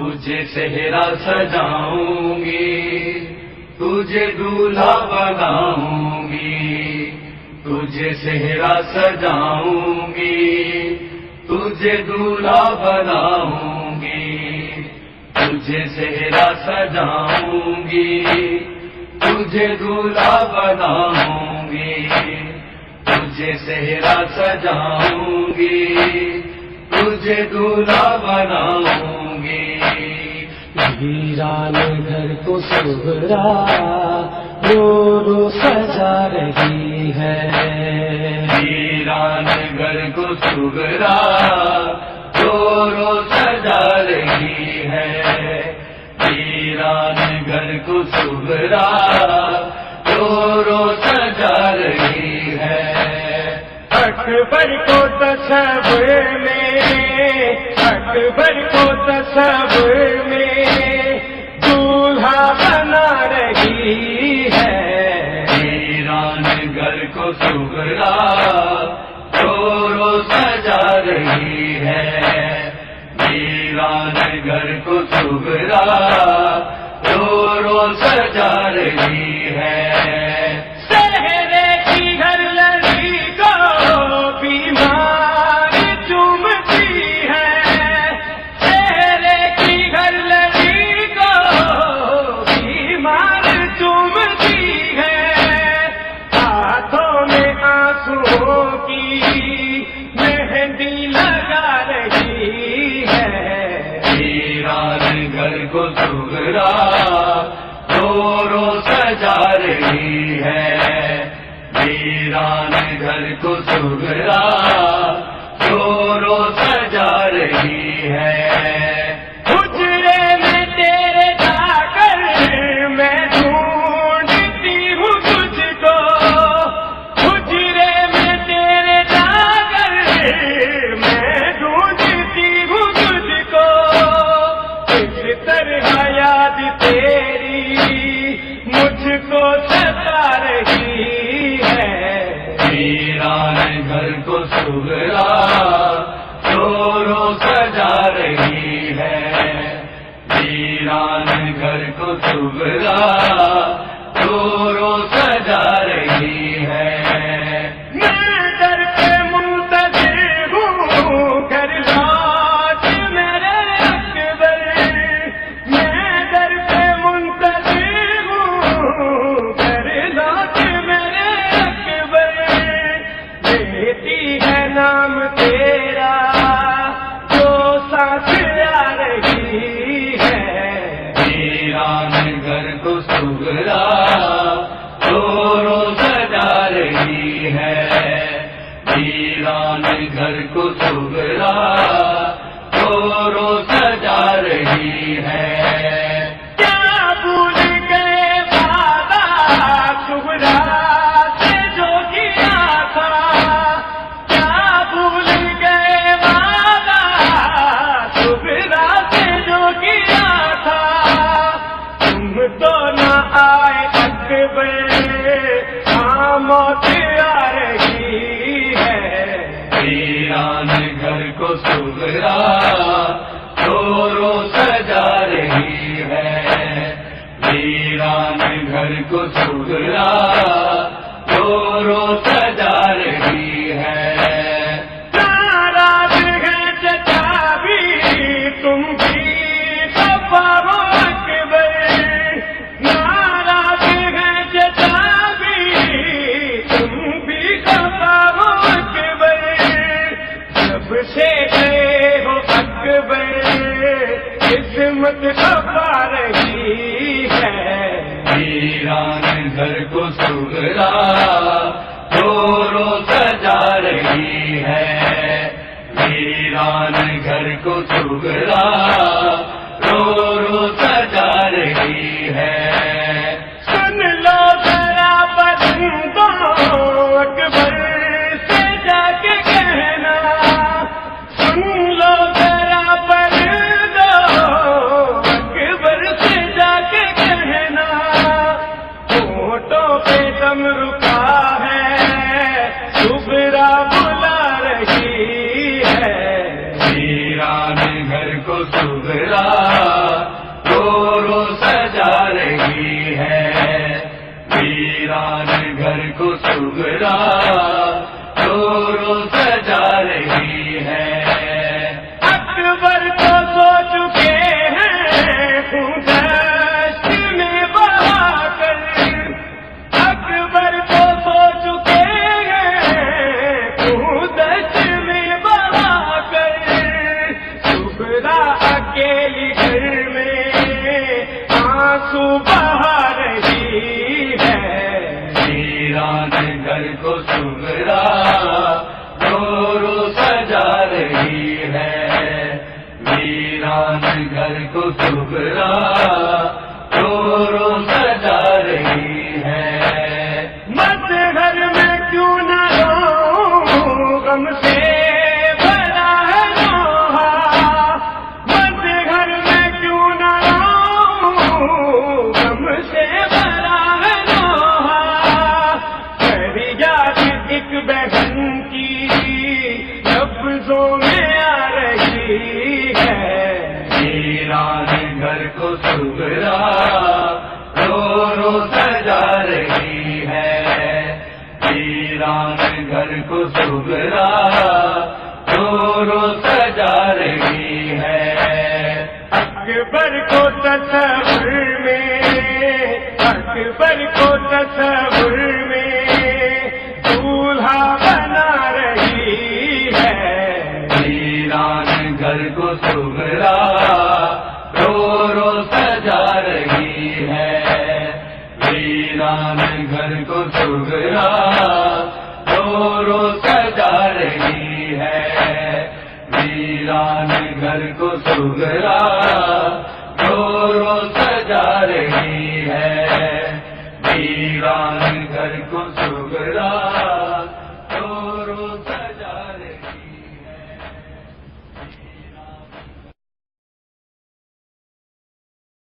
تجھے صحرا سجاؤں گی، تجھے دولہا بناؤں گی، تجھے صحرا سجاؤں گی، تجھے دولہا بناؤں گی، تجھے صحرا سجاؤں گی، تجھے دولہا بناؤں گی، تجھے صحرا سجاؤں گی، تجھے دولہا بناؤں گی ویران گھر کو سبرا رو رو سجا رہی ہے۔ ویران گھر کو سگرا رو رو سجا رہی ہے۔ ویران گھر کو سگرا اکبر کو تصور میں، اکبر کو تصور میں دولہا بنا رہی ہے۔ ویران گھر کو سگرا رو رو سجا رہی ہے۔ ویران گھر کو سگرا رو رو سجا رہی ہے۔ جا رہی ہے۔ ویران گھر کو سگرا ویران گھر کو سبرا رو رو گھر کو رو سجا رہی ہے۔ گھر سگرا رو سجا رہی ہے۔ ویران گھر کو سگرا گھر کو سگرا رو سجا رہی ہے۔ ویران گھر کو سگرا رو اکیلی گھر میں آنسو بہا رہی ہے۔ ویران گھر کو سمرا رو رو سجا رہی ہے۔ ویران گھر کو سمرا بہن کی لفظوں میں آ رہی ہے۔ ویران گھر کو سگرا رو رو سجا رہی ہے۔ ویران گھر کو سگرا رو رو سجا رہی ہے۔ اکبر کو تصور میں، اکبر کو تصور میں گھر کو سگرا رو رو سجا رہی ہے۔ ویران گھر کو سگرا رو رو سجا رہی ہے۔ ویران گھر کو سگرا